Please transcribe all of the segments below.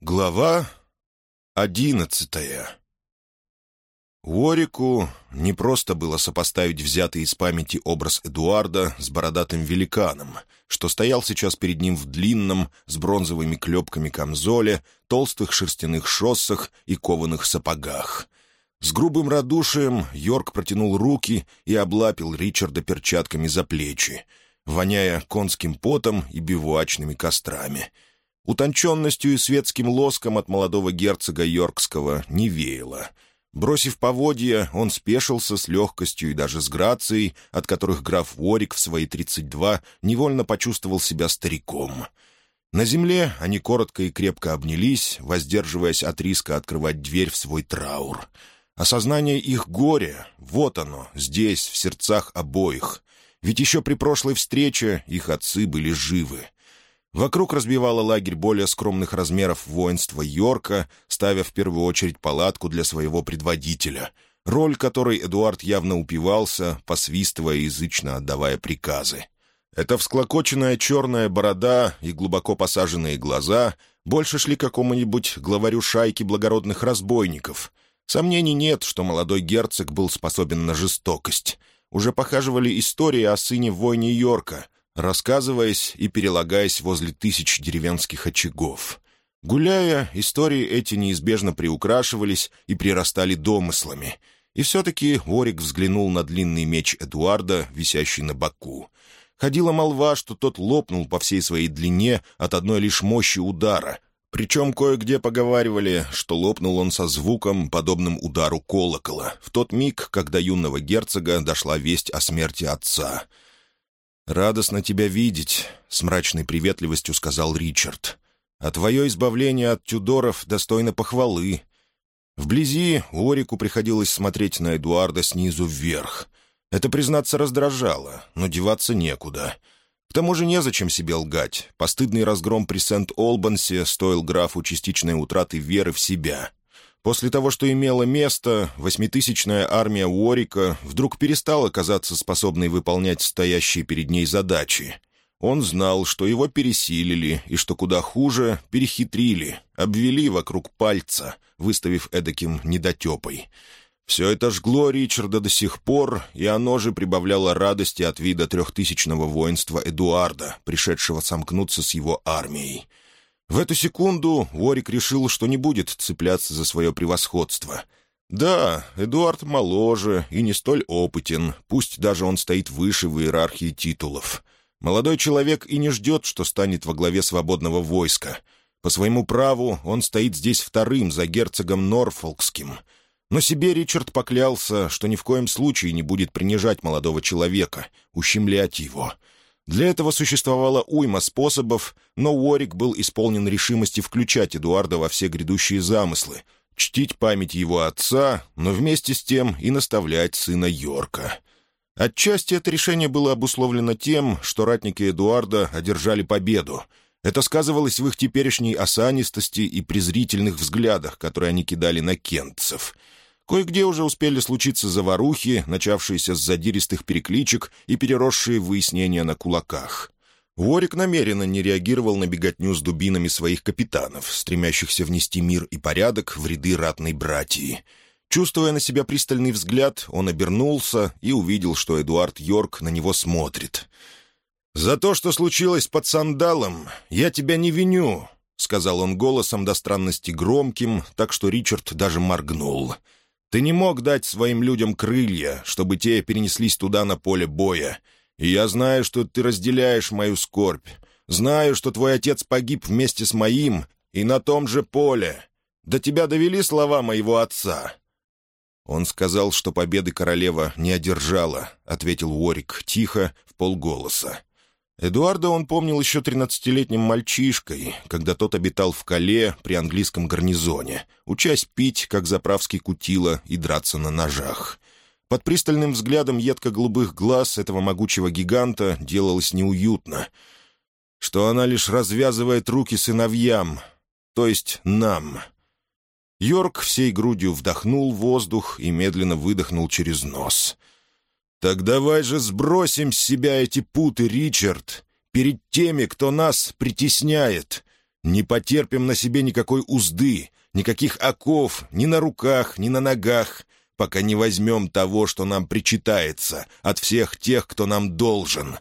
Глава одиннадцатая Уорику не просто было сопоставить взятый из памяти образ Эдуарда с бородатым великаном, что стоял сейчас перед ним в длинном, с бронзовыми клепками камзоле, толстых шерстяных шоссах и кованых сапогах. С грубым радушием Йорк протянул руки и облапил Ричарда перчатками за плечи, воняя конским потом и бивуачными кострами — Утонченностью и светским лоском от молодого герцога Йоркского не веяло. Бросив поводья, он спешился с легкостью и даже с грацией, от которых граф Ворик в свои 32 невольно почувствовал себя стариком. На земле они коротко и крепко обнялись, воздерживаясь от риска открывать дверь в свой траур. Осознание их горя — вот оно, здесь, в сердцах обоих. Ведь еще при прошлой встрече их отцы были живы — Вокруг разбивало лагерь более скромных размеров воинства Йорка, ставя в первую очередь палатку для своего предводителя, роль которой Эдуард явно упивался, посвистывая язычно отдавая приказы. Эта всклокоченная черная борода и глубоко посаженные глаза больше шли какому-нибудь главарю шайки благородных разбойников. Сомнений нет, что молодой герцог был способен на жестокость. Уже похаживали истории о сыне войне Йорка — рассказываясь и перелагаясь возле тысяч деревенских очагов. Гуляя, истории эти неизбежно приукрашивались и прирастали домыслами. И все-таки Орик взглянул на длинный меч Эдуарда, висящий на боку. Ходила молва, что тот лопнул по всей своей длине от одной лишь мощи удара. Причем кое-где поговаривали, что лопнул он со звуком, подобным удару колокола, в тот миг, когда юного герцога дошла весть о смерти отца — «Радостно тебя видеть», — с мрачной приветливостью сказал Ричард. «А твое избавление от Тюдоров достойно похвалы». Вблизи Орику приходилось смотреть на Эдуарда снизу вверх. Это, признаться, раздражало, но деваться некуда. К тому же незачем себе лгать. Постыдный разгром при Сент-Олбансе стоил графу частичной утраты веры в себя После того, что имело место, восьмитысячная армия Уорика вдруг перестала казаться способной выполнять стоящие перед ней задачи. Он знал, что его пересилили и, что куда хуже, перехитрили, обвели вокруг пальца, выставив эдаким недотепой. Все это жгло Ричарда до сих пор, и оно же прибавляло радости от вида трехтысячного воинства Эдуарда, пришедшего сомкнуться с его армией — в эту секунду Ворик решил, что не будет цепляться за свое превосходство. Да, Эдуард моложе и не столь опытен, пусть даже он стоит выше в иерархии титулов. Молодой человек и не ждет, что станет во главе свободного войска. По своему праву он стоит здесь вторым за герцогом Норфолкским. Но себе Ричард поклялся, что ни в коем случае не будет принижать молодого человека, ущемлять его — для этого существовало уйма способов, но Уорик был исполнен решимости включать Эдуарда во все грядущие замыслы, чтить память его отца, но вместе с тем и наставлять сына Йорка. Отчасти это решение было обусловлено тем, что ратники Эдуарда одержали победу. Это сказывалось в их теперешней осанистости и презрительных взглядах, которые они кидали на кентцев — Кое-где уже успели случиться заварухи, начавшиеся с задиристых перекличек и переросшие выяснения на кулаках. Уорик намеренно не реагировал на беготню с дубинами своих капитанов, стремящихся внести мир и порядок в ряды ратной братьи. Чувствуя на себя пристальный взгляд, он обернулся и увидел, что Эдуард Йорк на него смотрит. «За то, что случилось под сандалом, я тебя не виню», — сказал он голосом до странности громким, так что Ричард даже моргнул. Ты не мог дать своим людям крылья, чтобы те перенеслись туда на поле боя. И я знаю, что ты разделяешь мою скорбь. Знаю, что твой отец погиб вместе с моим и на том же поле. До тебя довели слова моего отца». «Он сказал, что победы королева не одержала», — ответил Уорик тихо, в полголоса. Эдуарда он помнил еще тринадцатилетним мальчишкой, когда тот обитал в Кале при английском гарнизоне, учась пить, как заправский кутила, и драться на ножах. Под пристальным взглядом едко-голубых глаз этого могучего гиганта делалось неуютно. Что она лишь развязывает руки сыновьям, то есть нам. Йорк всей грудью вдохнул воздух и медленно выдохнул через нос. «Так давай же сбросим с себя эти путы, Ричард, перед теми, кто нас притесняет. Не потерпим на себе никакой узды, никаких оков ни на руках, ни на ногах, пока не возьмем того, что нам причитается, от всех тех, кто нам должен».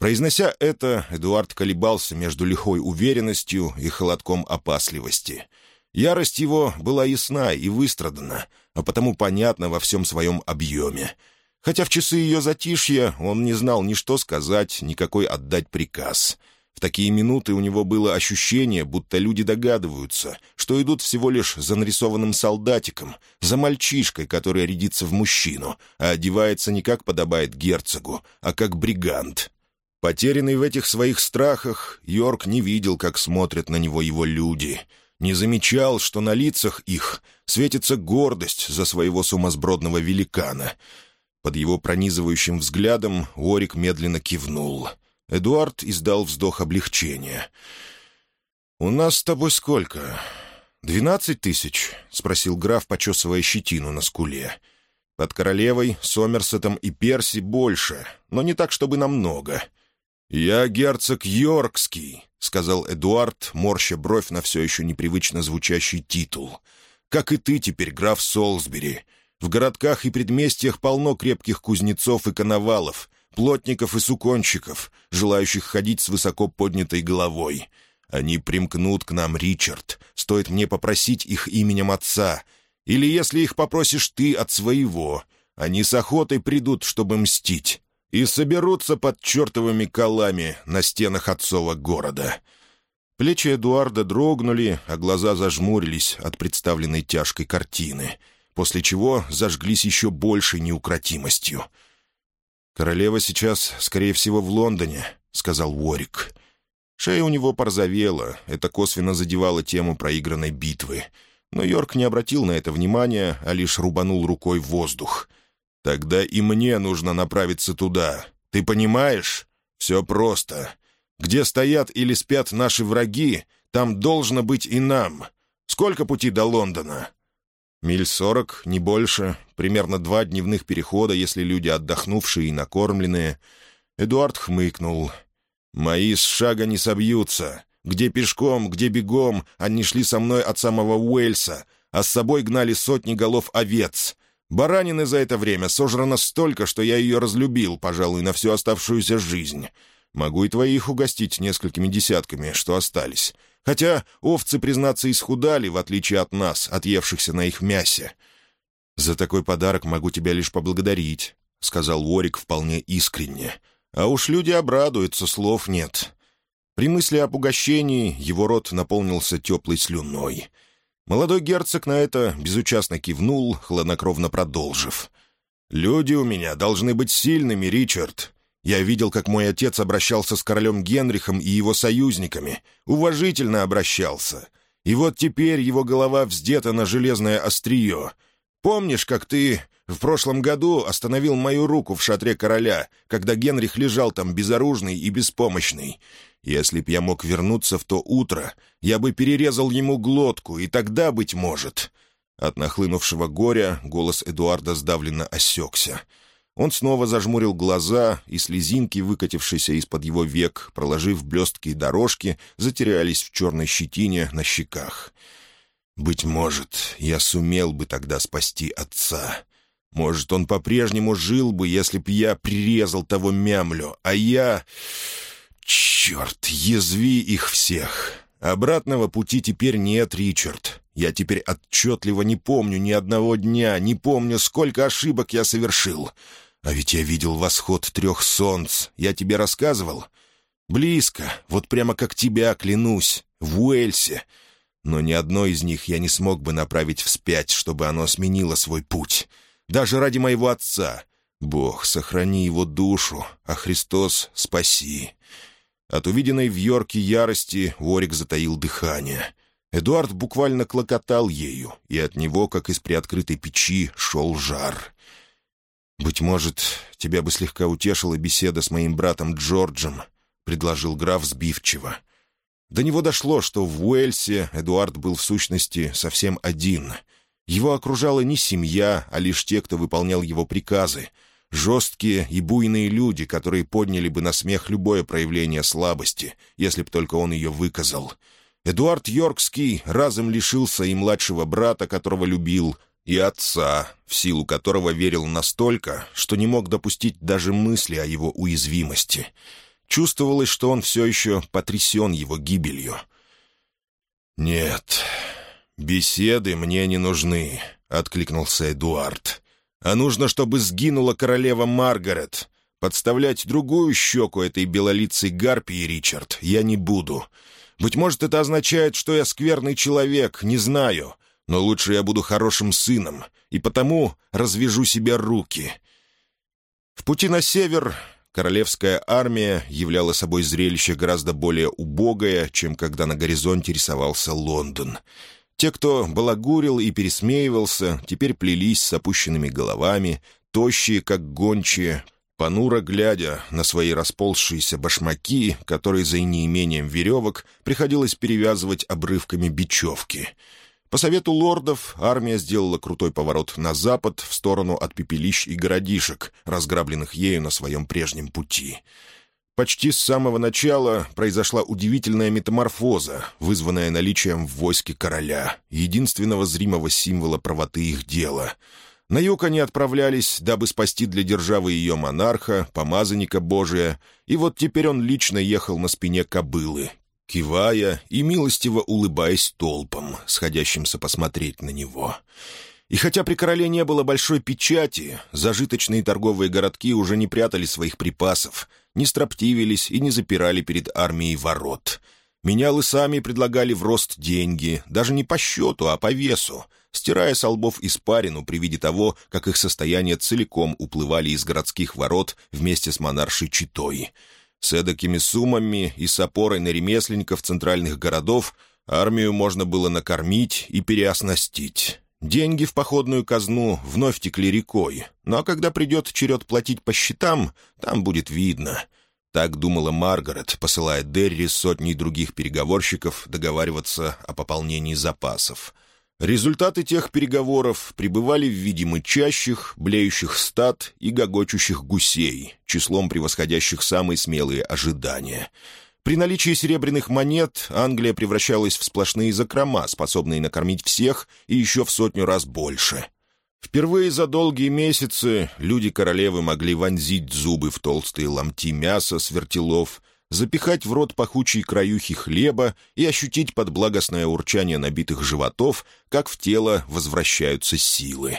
Произнося это, Эдуард колебался между лихой уверенностью и холодком опасливости. Ярость его была ясна и выстрадана, а потому понятна во всем своем объеме — Хотя в часы ее затишья он не знал ни что сказать, никакой отдать приказ. В такие минуты у него было ощущение, будто люди догадываются, что идут всего лишь за нарисованным солдатиком, за мальчишкой, который рядится в мужчину, а одевается не как подобает герцогу, а как бригант. Потерянный в этих своих страхах, Йорк не видел, как смотрят на него его люди — не замечал, что на лицах их светится гордость за своего сумасбродного великана. Под его пронизывающим взглядом Орик медленно кивнул. Эдуард издал вздох облегчения. «У нас с тобой сколько? Двенадцать тысяч?» — спросил граф, почесывая щетину на скуле. «Под королевой, Сомерсетом и Перси больше, но не так, чтобы намного». «Я герцог Йоркский», — сказал Эдуард, морща бровь на все еще непривычно звучащий титул. «Как и ты теперь, граф Солсбери. В городках и предместьях полно крепких кузнецов и коновалов, плотников и суконщиков, желающих ходить с высоко поднятой головой. Они примкнут к нам, Ричард. Стоит мне попросить их именем отца. Или если их попросишь ты от своего, они с охотой придут, чтобы мстить. И соберутся под чертовыми колами на стенах отцова города». Плечи Эдуарда дрогнули, а глаза зажмурились от представленной тяжкой картины — после чего зажглись еще большей неукротимостью. «Королева сейчас, скорее всего, в Лондоне», — сказал Уорик. Шея у него порзовела, это косвенно задевало тему проигранной битвы. Но Йорк не обратил на это внимания, а лишь рубанул рукой в воздух. «Тогда и мне нужно направиться туда. Ты понимаешь? Все просто. Где стоят или спят наши враги, там должно быть и нам. Сколько пути до Лондона? Миль сорок, не больше, примерно два дневных перехода, если люди отдохнувшие и накормленные. Эдуард хмыкнул. «Мои с шага не собьются. Где пешком, где бегом, они шли со мной от самого Уэльса, а с собой гнали сотни голов овец. Баранины за это время сожрано столько, что я ее разлюбил, пожалуй, на всю оставшуюся жизнь. Могу и твоих угостить несколькими десятками, что остались. Хотя овцы, признаться, исхудали, в отличие от нас, отъевшихся на их мясе. «За такой подарок могу тебя лишь поблагодарить», — сказал Уорик вполне искренне. «А уж люди обрадуются, слов нет». При мысли об угощении его рот наполнился теплой слюной. Молодой герцог на это безучастно кивнул, хладнокровно продолжив. «Люди у меня должны быть сильными, Ричард. Я видел, как мой отец обращался с королем Генрихом и его союзниками. Уважительно обращался. И вот теперь его голова вздета на железное острие. Помнишь, как ты в прошлом году остановил мою руку в шатре короля, когда Генрих лежал там безоружный и беспомощный? Если б я мог вернуться в то утро, я бы перерезал ему глотку, и тогда, быть может...» От нахлынувшего горя голос Эдуарда сдавленно осекся — он снова зажмурил глаза, и слезинки, выкатившиеся из-под его век, проложив блесткие дорожки, затерялись в черной щетине на щеках. «Быть может, я сумел бы тогда спасти отца. Может, он по-прежнему жил бы, если б я прирезал того мямлю, а я... Черт, язви их всех! Обратного пути теперь нет, Ричард. Я теперь отчетливо не помню ни одного дня, не помню, сколько ошибок я совершил. А ведь я видел восход трех солнц. Я тебе рассказывал? Близко, вот прямо как тебя, клянусь, в Уэльсе. Но ни одно из них я не смог бы направить вспять, чтобы оно сменило свой путь. Даже ради моего отца. Бог, сохрани его душу, а Христос спаси. От увиденной в Йорке ярости Орик затаил дыхание — Эдуард буквально клокотал ею, и от него, как из приоткрытой печи, шел жар. «Быть может, тебя бы слегка утешила беседа с моим братом Джорджем», — предложил граф сбивчиво. До него дошло, что в Уэльсе Эдуард был в сущности совсем один. Его окружала не семья, а лишь те, кто выполнял его приказы. Жесткие и буйные люди, которые подняли бы на смех любое проявление слабости, если б только он ее выказал — Эдуард Йоркский разом лишился и младшего брата, которого любил, и отца, в силу которого верил настолько, что не мог допустить даже мысли о его уязвимости. Чувствовалось, что он все еще потрясен его гибелью. «Нет, беседы мне не нужны», — откликнулся Эдуард. «А нужно, чтобы сгинула королева Маргарет. Подставлять другую щеку этой белолицей гарпии, Ричард, я не буду». Быть может, это означает, что я скверный человек, не знаю. Но лучше я буду хорошим сыном, и потому развяжу себе руки. В пути на север королевская армия являла собой зрелище гораздо более убогое, чем когда на горизонте рисовался Лондон. Те, кто балагурил и пересмеивался, теперь плелись с опущенными головами, тощие, как гончие, понуро глядя на свои расползшиеся башмаки, которые за неимением веревок приходилось перевязывать обрывками бечевки. По совету лордов армия сделала крутой поворот на запад в сторону от пепелищ и городишек, разграбленных ею на своем прежнем пути. Почти с самого начала произошла удивительная метаморфоза, вызванная наличием в войске короля, единственного зримого символа правоты их дела — на юг они отправлялись, дабы спасти для державы ее монарха, помазанника Божия, и вот теперь он лично ехал на спине кобылы, кивая и милостиво улыбаясь толпам, сходящимся посмотреть на него. И хотя при короле не было большой печати, зажиточные торговые городки уже не прятали своих припасов, не строптивились и не запирали перед армией ворот. Менялы сами предлагали в рост деньги, даже не по счету, а по весу — стирая со лбов испарину при виде того, как их состояние целиком уплывали из городских ворот вместе с монаршей Читой. С эдакими суммами и с опорой на ремесленников центральных городов армию можно было накормить и переоснастить. Деньги в походную казну вновь текли рекой, но когда придет черед платить по счетам, там будет видно. Так думала Маргарет, посылая Дерри с сотней других переговорщиков договариваться о пополнении запасов — Результаты тех переговоров пребывали в виде мычащих, блеющих стад и гогочущих гусей, числом превосходящих самые смелые ожидания. При наличии серебряных монет Англия превращалась в сплошные закрома, способные накормить всех и еще в сотню раз больше. Впервые за долгие месяцы люди королевы могли вонзить зубы в толстые ломти мяса с вертелов запихать в рот пахучей краюхи хлеба и ощутить под благостное урчание набитых животов, как в тело возвращаются силы.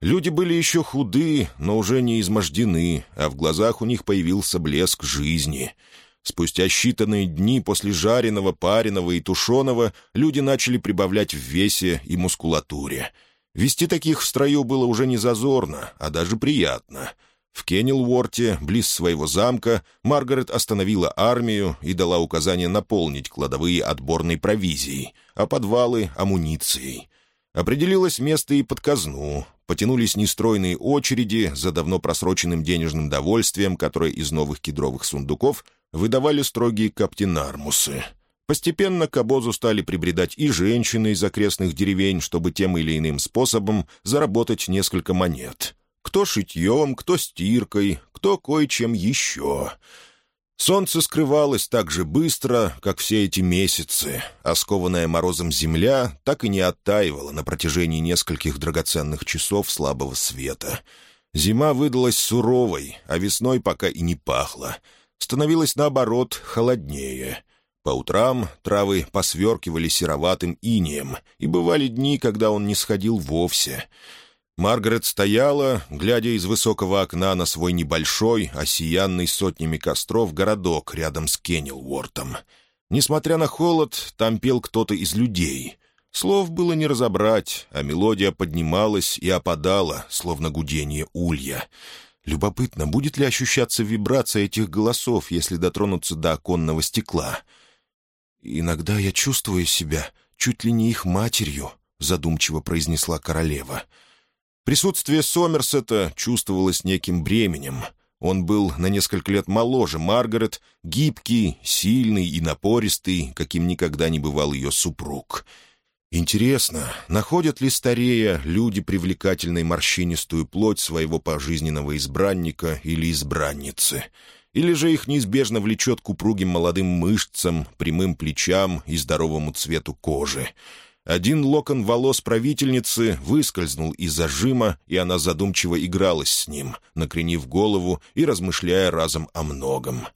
Люди были еще худы, но уже не измождены, а в глазах у них появился блеск жизни. Спустя считанные дни после жареного, пареного и тушеного люди начали прибавлять в весе и мускулатуре. Вести таких в строю было уже не зазорно, а даже приятно — в Кеннелворте, близ своего замка, Маргарет остановила армию и дала указание наполнить кладовые отборной провизией, а подвалы — амуницией. Определилось место и под казну. Потянулись нестройные очереди за давно просроченным денежным довольствием, которое из новых кедровых сундуков выдавали строгие каптенармусы. Постепенно к обозу стали прибредать и женщины из окрестных деревень, чтобы тем или иным способом заработать несколько монет — кто шитьем, кто стиркой, кто кое-чем еще. Солнце скрывалось так же быстро, как все эти месяцы, а скованная морозом земля так и не оттаивала на протяжении нескольких драгоценных часов слабого света. Зима выдалась суровой, а весной пока и не пахло. Становилось, наоборот, холоднее — по утрам травы посверкивали сероватым инием, и бывали дни, когда он не сходил вовсе. Маргарет стояла, глядя из высокого окна на свой небольшой, осиянный сотнями костров городок рядом с Кеннелвортом. Несмотря на холод, там пел кто-то из людей. Слов было не разобрать, а мелодия поднималась и опадала, словно гудение улья. Любопытно, будет ли ощущаться вибрация этих голосов, если дотронуться до оконного стекла? «Иногда я чувствую себя чуть ли не их матерью», — задумчиво произнесла королева. «Иногда Присутствие Сомерсета чувствовалось неким бременем. Он был на несколько лет моложе Маргарет, гибкий, сильный и напористый, каким никогда не бывал ее супруг. Интересно, находят ли старея люди привлекательной морщинистую плоть своего пожизненного избранника или избранницы? Или же их неизбежно влечет к упругим молодым мышцам, прямым плечам и здоровому цвету кожи? Один локон волос правительницы выскользнул из зажима, и она задумчиво игралась с ним, накренив голову и размышляя разом о многом.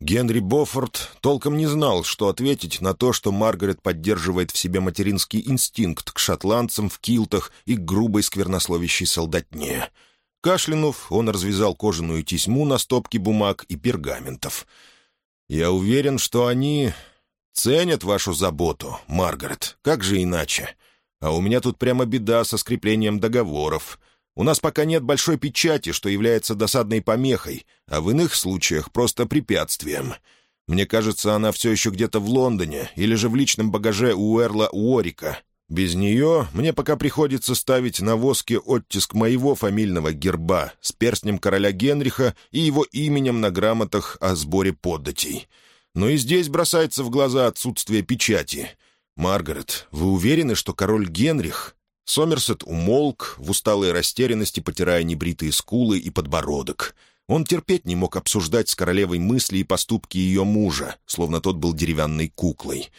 Генри Боффорд толком не знал, что ответить на то, что Маргарет поддерживает в себе материнский инстинкт к шотландцам в килтах и к грубой сквернословящей солдатне. Кашлянув, он развязал кожаную тесьму на стопке бумаг и пергаментов. «Я уверен, что они «Ценят вашу заботу, Маргарет, как же иначе? А у меня тут прямо беда со скреплением договоров. У нас пока нет большой печати, что является досадной помехой, а в иных случаях просто препятствием. Мне кажется, она все еще где-то в Лондоне или же в личном багаже у Эрла Уорика, без нее мне пока приходится ставить на воске оттиск моего фамильного герба с перстнем короля Генриха и его именем на грамотах о сборе податей но и здесь бросается в глаза отсутствие печати. «Маргарет, вы уверены, что король Генрих...» Сомерсет умолк, в усталой растерянности потирая небритые скулы и подбородок. Он терпеть не мог обсуждать с королевой мысли и поступки ее мужа, словно тот был деревянной куклой.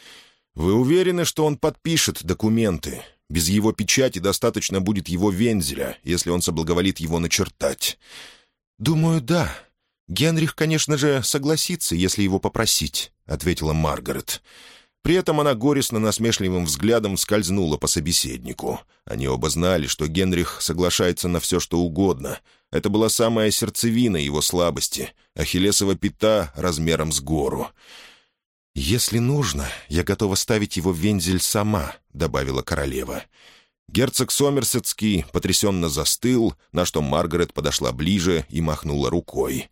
«Вы уверены, что он подпишет документы? Без его печати достаточно будет его вензеля, если он соблаговолит его начертать». «Думаю, да», «Генрих, конечно же, согласится, если его попросить», — ответила Маргарет. При этом она горестно насмешливым взглядом скользнула по собеседнику. Они оба знали, что Генрих соглашается на все, что угодно. Это была самая сердцевина его слабости, ахиллесова пята размером с гору. «Если нужно, я готова ставить его в вензель сама», — добавила королева. Герцог Сомерсетский потрясенно застыл, на что Маргарет подошла ближе и махнула рукой.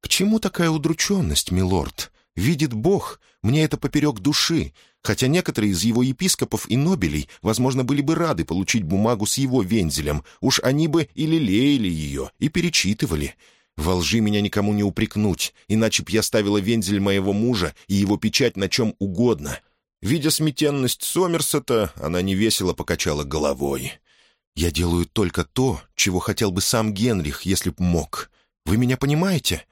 К чему такая удрученность, милорд? Видит Бог, мне это поперек души, хотя некоторые из его епископов и нобелей, возможно, были бы рады получить бумагу с его вензелем, уж они бы и лелеяли ее, и перечитывали. Во лжи меня никому не упрекнуть, иначе б я ставила вензель моего мужа и его печать на чем угодно». Видя сметенность Сомерсета, она невесело покачала головой. «Я делаю только то, чего хотел бы сам Генрих, если б мог. Вы меня понимаете?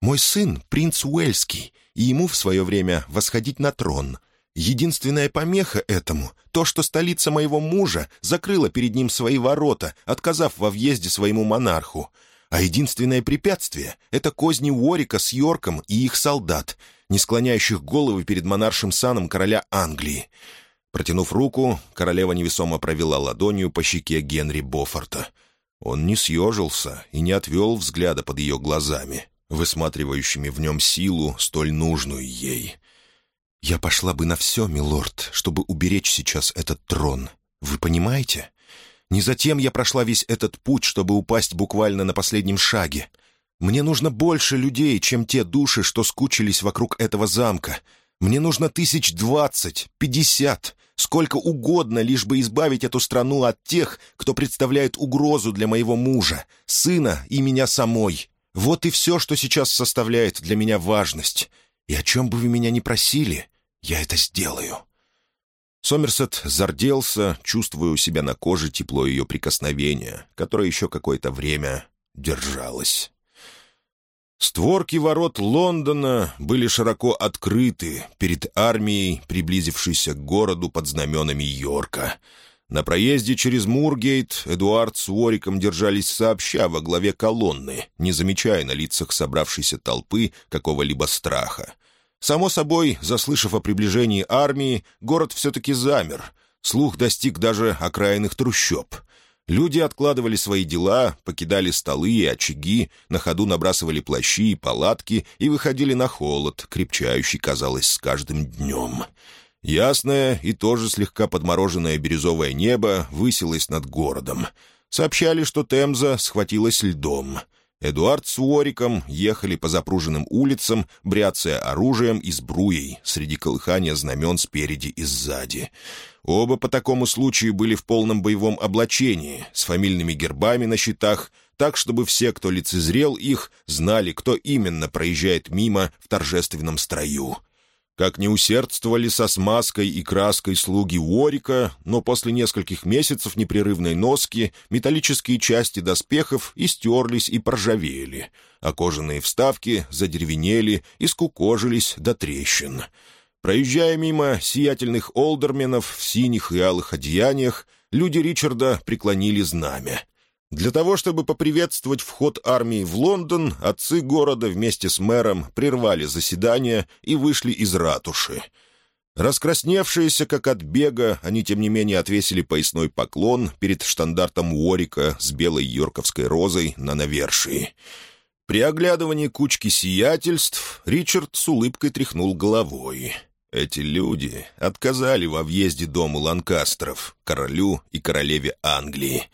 Мой сын — принц Уэльский, и ему в свое время восходить на трон. Единственная помеха этому — то, что столица моего мужа закрыла перед ним свои ворота, отказав во въезде своему монарху. А единственное препятствие — это козни Уорика с Йорком и их солдат, не склоняющих головы перед монаршим саном короля Англии. Протянув руку, королева невесомо провела ладонью по щеке Генри Бофорта. Он не съежился и не отвел взгляда под ее глазами высматривающими в нем силу, столь нужную ей. «Я пошла бы на все, милорд, чтобы уберечь сейчас этот трон. Вы понимаете? Не затем я прошла весь этот путь, чтобы упасть буквально на последнем шаге. Мне нужно больше людей, чем те души, что скучились вокруг этого замка. Мне нужно тысяч двадцать, пятьдесят, сколько угодно, лишь бы избавить эту страну от тех, кто представляет угрозу для моего мужа, сына и меня самой». Вот и все, что сейчас составляет для меня важность. И о чем бы вы меня ни просили, я это сделаю». Сомерсет зарделся, чувствуя у себя на коже тепло ее прикосновения, которое еще какое-то время держалось. Створки ворот Лондона были широко открыты перед армией, приблизившейся к городу под знаменами Йорка — на проезде через Мургейт Эдуард с Уориком держались сообща во главе колонны, не замечая на лицах собравшейся толпы какого-либо страха. Само собой, заслышав о приближении армии, город все-таки замер. Слух достиг даже окраинных трущоб. Люди откладывали свои дела, покидали столы и очаги, на ходу набрасывали плащи и палатки и выходили на холод, крепчающий, казалось, с каждым днем. Ясное и тоже слегка подмороженное бирюзовое небо высилось над городом. Сообщали, что Темза схватилась льдом. Эдуард с Уориком ехали по запруженным улицам, бряцая оружием и сбруей среди колыхания знамен спереди и сзади. Оба по такому случаю были в полном боевом облачении, с фамильными гербами на щитах, так, чтобы все, кто лицезрел их, знали, кто именно проезжает мимо в торжественном строю — как не усердствовали со смазкой и краской слуги Уорика, но после нескольких месяцев непрерывной носки металлические части доспехов истерлись и поржавели, а кожаные вставки задеревенели и скукожились до трещин. Проезжая мимо сиятельных олдерменов в синих и алых одеяниях, люди Ричарда преклонили знамя, для того, чтобы поприветствовать вход армии в Лондон, отцы города вместе с мэром прервали заседание и вышли из ратуши. Раскрасневшиеся, как от бега, они, тем не менее, отвесили поясной поклон перед штандартом Уорика с белой йорковской розой на навершии. При оглядывании кучки сиятельств Ричард с улыбкой тряхнул головой. Эти люди отказали во въезде дому Ланкастров, королю и королеве Англии.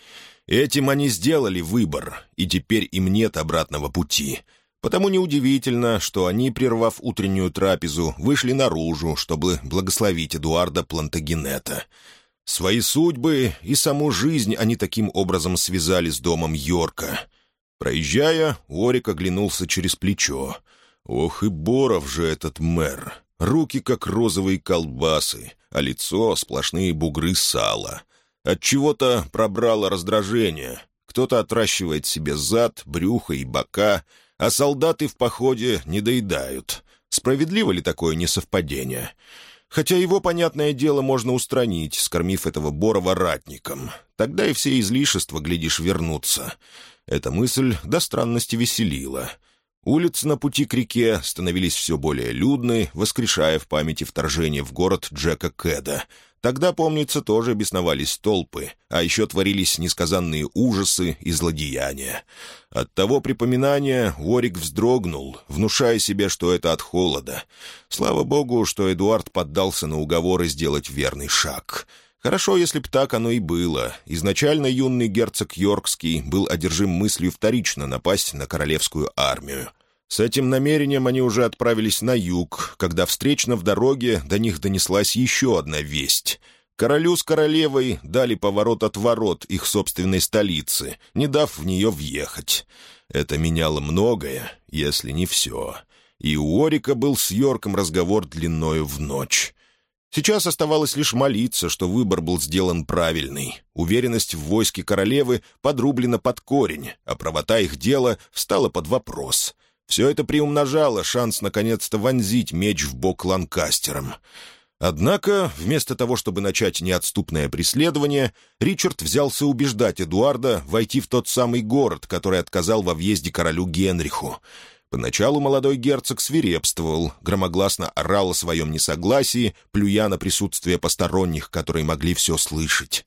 Этим они сделали выбор, и теперь им нет обратного пути. Потому неудивительно, что они, прервав утреннюю трапезу, вышли наружу, чтобы благословить Эдуарда Плантагенета. Свои судьбы и саму жизнь они таким образом связали с домом Йорка. Проезжая, Орик оглянулся через плечо. «Ох и Боров же этот мэр! Руки как розовые колбасы, а лицо — сплошные бугры сала». От чего-то пробрало раздражение. Кто-то отращивает себе зад, брюхо и бока, а солдаты в походе не доедают. Справедливо ли такое несовпадение? Хотя его, понятное дело, можно устранить, скормив этого Борова ратником. Тогда и все излишества, глядишь, вернутся. Эта мысль до странности веселила. Улицы на пути к реке становились все более людны, воскрешая в памяти вторжение в город Джека Кэда — Тогда, помнится, тоже бесновались толпы, а еще творились несказанные ужасы и злодеяния. От того припоминания Ворик вздрогнул, внушая себе, что это от холода. Слава богу, что Эдуард поддался на уговоры сделать верный шаг. Хорошо, если б так оно и было. Изначально юный герцог Йоркский был одержим мыслью вторично напасть на королевскую армию — с этим намерением они уже отправились на юг, когда встречно в дороге до них донеслась еще одна весть. Королю с королевой дали поворот от ворот их собственной столицы, не дав в нее въехать. Это меняло многое, если не все. И у Орика был с Йорком разговор длиною в ночь. Сейчас оставалось лишь молиться, что выбор был сделан правильный. Уверенность в войске королевы подрублена под корень, а правота их дела встала под вопрос. Все это приумножало шанс наконец-то вонзить меч в бок ланкастером. Однако, вместо того, чтобы начать неотступное преследование, Ричард взялся убеждать Эдуарда войти в тот самый город, который отказал во въезде королю Генриху. Поначалу молодой герцог свирепствовал, громогласно орал о своем несогласии, плюя на присутствие посторонних, которые могли все слышать.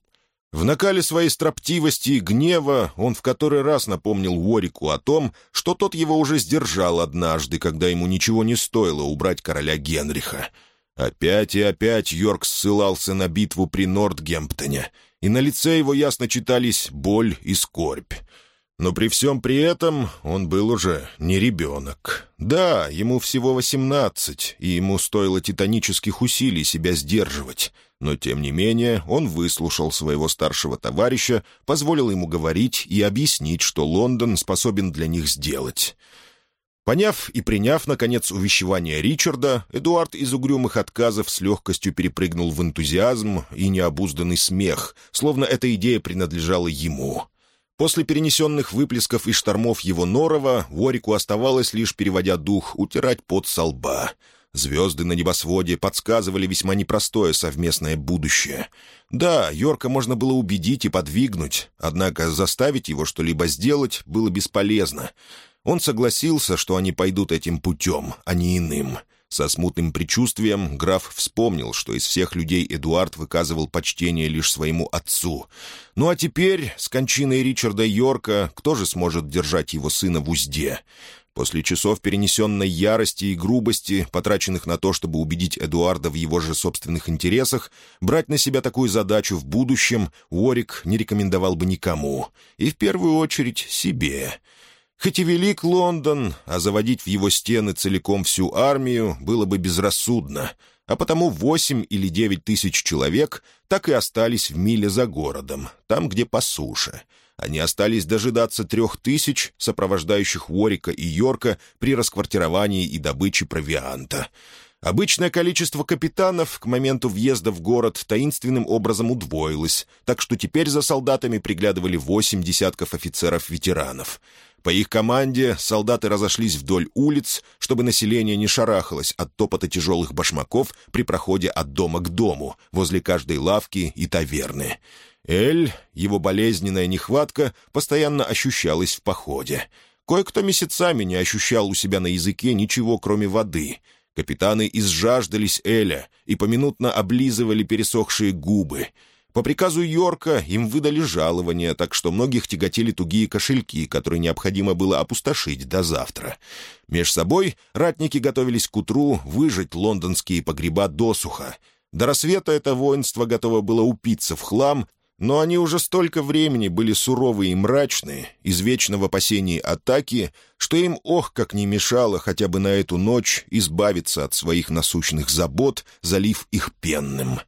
В накале своей строптивости и гнева он в который раз напомнил Уорику о том, что тот его уже сдержал однажды, когда ему ничего не стоило убрать короля Генриха. Опять и опять Йорк ссылался на битву при Нортгемптоне, и на лице его ясно читались боль и скорбь. Но при всем при этом он был уже не ребенок. Да, ему всего восемнадцать, и ему стоило титанических усилий себя сдерживать. Но, тем не менее, он выслушал своего старшего товарища, позволил ему говорить и объяснить, что Лондон способен для них сделать. Поняв и приняв, наконец, увещевание Ричарда, Эдуард из угрюмых отказов с легкостью перепрыгнул в энтузиазм и необузданный смех, словно эта идея принадлежала ему — После перенесенных выплесков и штормов его норова Ворику оставалось лишь, переводя дух, утирать пот со лба. Звезды на небосводе подсказывали весьма непростое совместное будущее. Да, Йорка можно было убедить и подвигнуть, однако заставить его что-либо сделать было бесполезно. Он согласился, что они пойдут этим путем, а не иным. Со смутным предчувствием граф вспомнил, что из всех людей Эдуард выказывал почтение лишь своему отцу. Ну а теперь, с кончиной Ричарда Йорка, кто же сможет держать его сына в узде? После часов перенесенной ярости и грубости, потраченных на то, чтобы убедить Эдуарда в его же собственных интересах, брать на себя такую задачу в будущем Уорик не рекомендовал бы никому. И в первую очередь себе. Хоть и велик Лондон, а заводить в его стены целиком всю армию было бы безрассудно, а потому восемь или девять тысяч человек так и остались в миле за городом, там, где по суше. Они остались дожидаться трех тысяч, сопровождающих Уорика и Йорка при расквартировании и добыче провианта. Обычное количество капитанов к моменту въезда в город таинственным образом удвоилось, так что теперь за солдатами приглядывали восемь десятков офицеров-ветеранов — по их команде солдаты разошлись вдоль улиц, чтобы население не шарахалось от топота тяжелых башмаков при проходе от дома к дому, возле каждой лавки и таверны. Эль, его болезненная нехватка, постоянно ощущалась в походе. Кое-кто месяцами не ощущал у себя на языке ничего, кроме воды. Капитаны изжаждались Эля и поминутно облизывали пересохшие губы — по приказу Йорка им выдали жалование, так что многих тяготели тугие кошельки, которые необходимо было опустошить до завтра. Меж собой ратники готовились к утру выжать лондонские погреба досуха. До рассвета это воинство готово было упиться в хлам, но они уже столько времени были суровы и мрачны, из вечного опасения атаки, что им ох, как не мешало хотя бы на эту ночь избавиться от своих насущных забот, залив их пенным.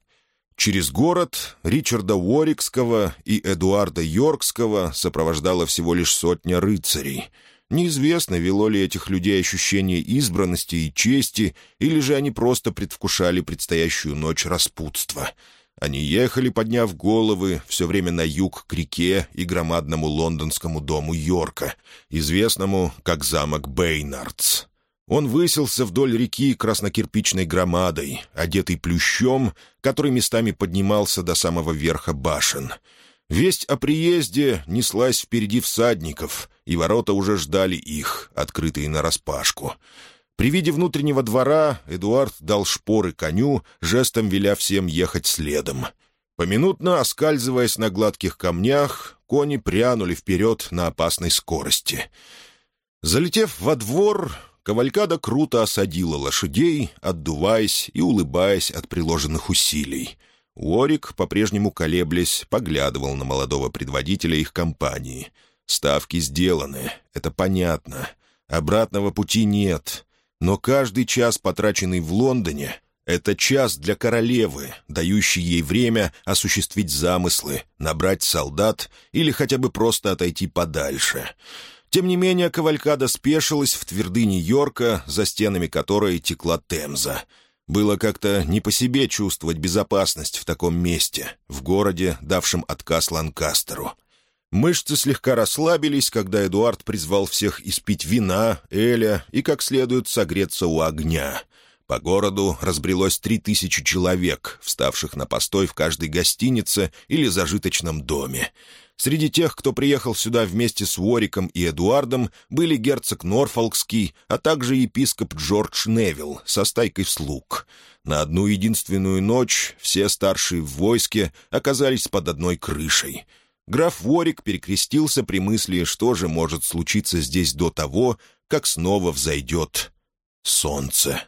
Через город Ричарда Уорикского и Эдуарда Йоркского сопровождала всего лишь сотня рыцарей. Неизвестно, вело ли этих людей ощущение избранности и чести, или же они просто предвкушали предстоящую ночь распутства. Они ехали, подняв головы, все время на юг к реке и громадному лондонскому дому Йорка, известному как замок Бейнардс. Он высился вдоль реки краснокирпичной громадой, одетый плющом, который местами поднимался до самого верха башен. Весть о приезде неслась впереди всадников, и ворота уже ждали их, открытые нараспашку. При виде внутреннего двора Эдуард дал шпоры коню, жестом веля всем ехать следом. Поминутно оскальзываясь на гладких камнях, кони прянули вперед на опасной скорости. Залетев во двор, Кавалькада круто осадила лошадей, отдуваясь и улыбаясь от приложенных усилий. Уорик, по-прежнему колеблясь, поглядывал на молодого предводителя их компании. Ставки сделаны, это понятно. Обратного пути нет. Но каждый час, потраченный в Лондоне, это час для королевы, дающий ей время осуществить замыслы, набрать солдат или хотя бы просто отойти подальше. Тем не менее, Кавалькада спешилась в твердыне Йорка, за стенами которой текла Темза. Было как-то не по себе чувствовать безопасность в таком месте, в городе, давшем отказ Ланкастеру. Мышцы слегка расслабились, когда Эдуард призвал всех испить вина, эля и как следует согреться у огня. По городу разбрелось три тысячи человек, вставших на постой в каждой гостинице или зажиточном доме. Среди тех, кто приехал сюда вместе с Уориком и Эдуардом, были герцог Норфолкский, а также епископ Джордж Невилл со стайкой слуг. На одну единственную ночь все старшие в войске оказались под одной крышей. Граф Уорик перекрестился при мысли, что же может случиться здесь до того, как снова взойдет солнце.